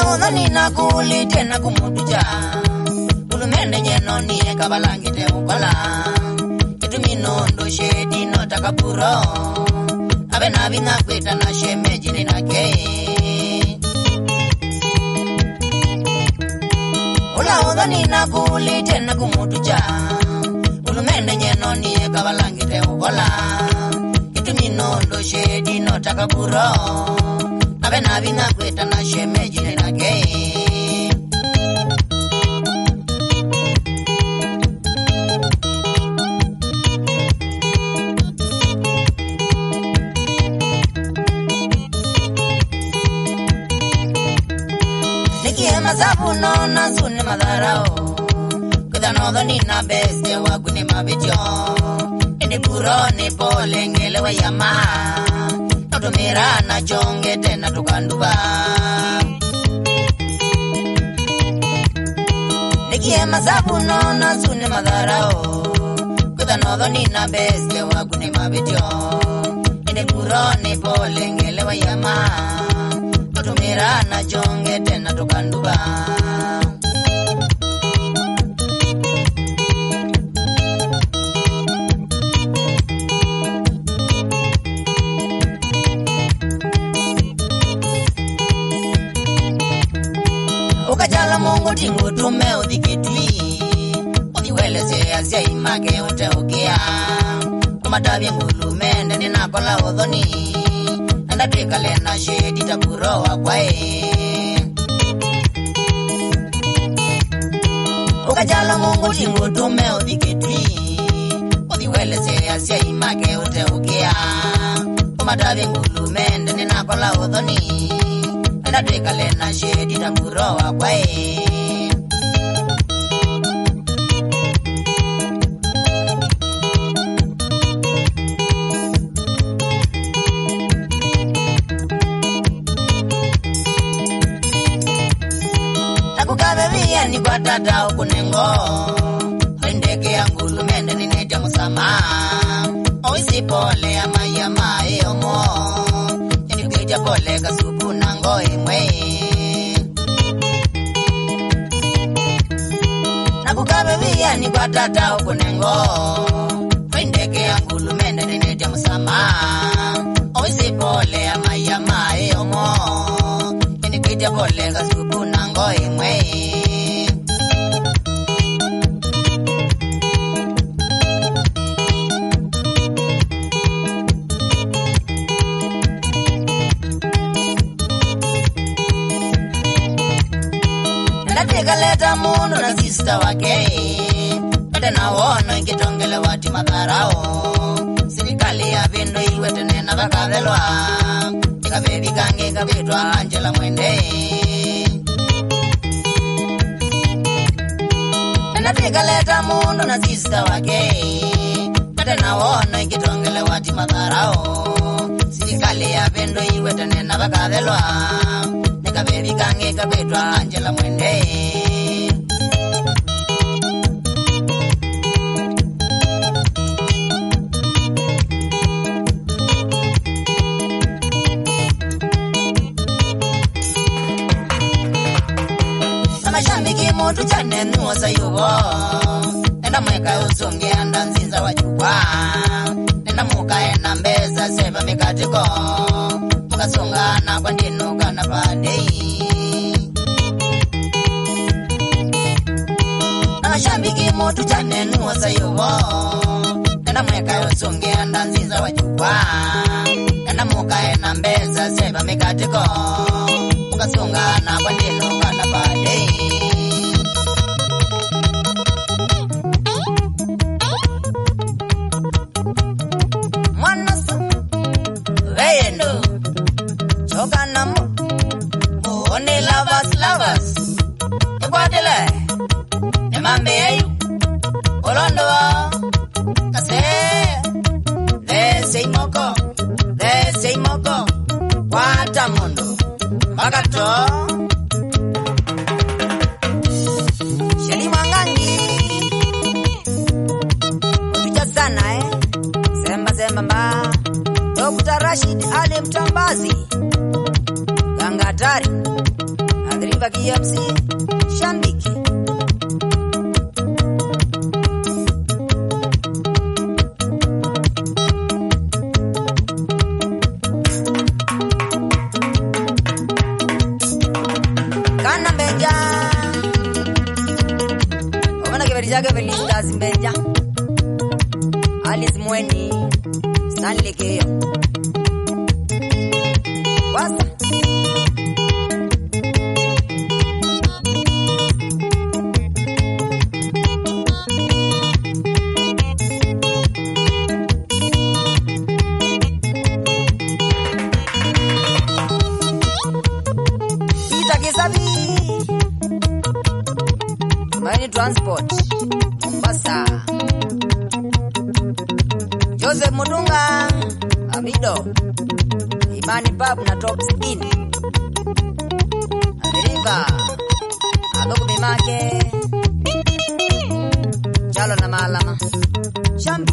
ulaona ninakuli tena kumutuja. Ulumende nyenonie kabalangite ukola ituminondo shedi notakapuro ave navinakwita na shemejini nake ulaona ninakuli tena kumutuja. Ulumende nyenonie kabalangite ukola ituminondo shedi notakapuro ave navinakwita na shemejini nake nikiema sabuno na suni madharao kuthanotho nina beste mavityo ini kuro tunachotumira nachonge tena tukanduva nikie masabuno nasune madharao kuthanotho nina beste waku ni mavitio ende kuro ni pole ngelewa yama tutumira nachonge tena tukanduva tingutume uthikitwi uthiwelesea syaimake uteukia umatavye ngulumende ninakola uthoni ndatwikale na shedi takuro wakwae ukachala mungu tingutume uthikitwi uthiwelesea syaimake uteukia umatavye ngulumende ninakola uthoni ndatwikale na shedi takuro wakwae tata okunengo endeke ya ngulumende ninetya musama. Oisipole amayamae omo enibwitya pole kasubu nango imwe. Nakukabe biyani kwa tata okunengo endeke ya ngulumende ninetya musama. Oisipole amayamae omo enibwitya pole kasubu ndatikaleta mundu na sista wake. Ate nawono ikitongele wati madharao sirikali ya vindu iwetenena vakavelwa. Ikavevikange ikavitwa anjela mwende. Ndatikaleta mundu na sista wake. Ate nawono ikitongele wati madharao sirikali ya vindu iwetenena vakavelwa kaveri kange kapetwa Angela Mwende. Amashambiki mutu chane nuosa yuvo Nenda mweka usonge anda nzinza wachukwa Nenda mukaena mbesa seva mikatiko. Mukasungana kwa ndinukana padei namashambiki mutu chanenuosa yuvo nenda mweka usungianda nzinza wa jukwa nenda mukaena mbeza lovers, lovers, lovers. Ekwatele, emambe eh? yei, olondoa, kase, lese imoko, lese imoko, watamundo, makato, sheli mwangangi, kupicha eh? mba, Dr. Rashid Ali Mtambazi, Gangatari Simba KMC Shandiki. Kana mbeja. Omana kibali Mbeja. Alice Mweni. Stanley Keo. Transport. Mombasa. Joseph Mutunga Amido. Imani Pub na Top Skin. Adiriva Adoku Mimake. Chalo na Malama. Shambi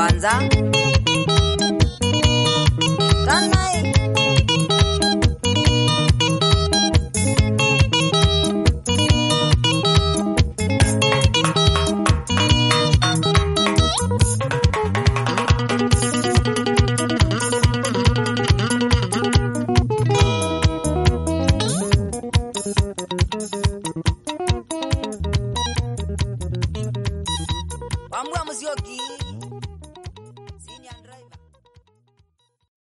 wanza Tanai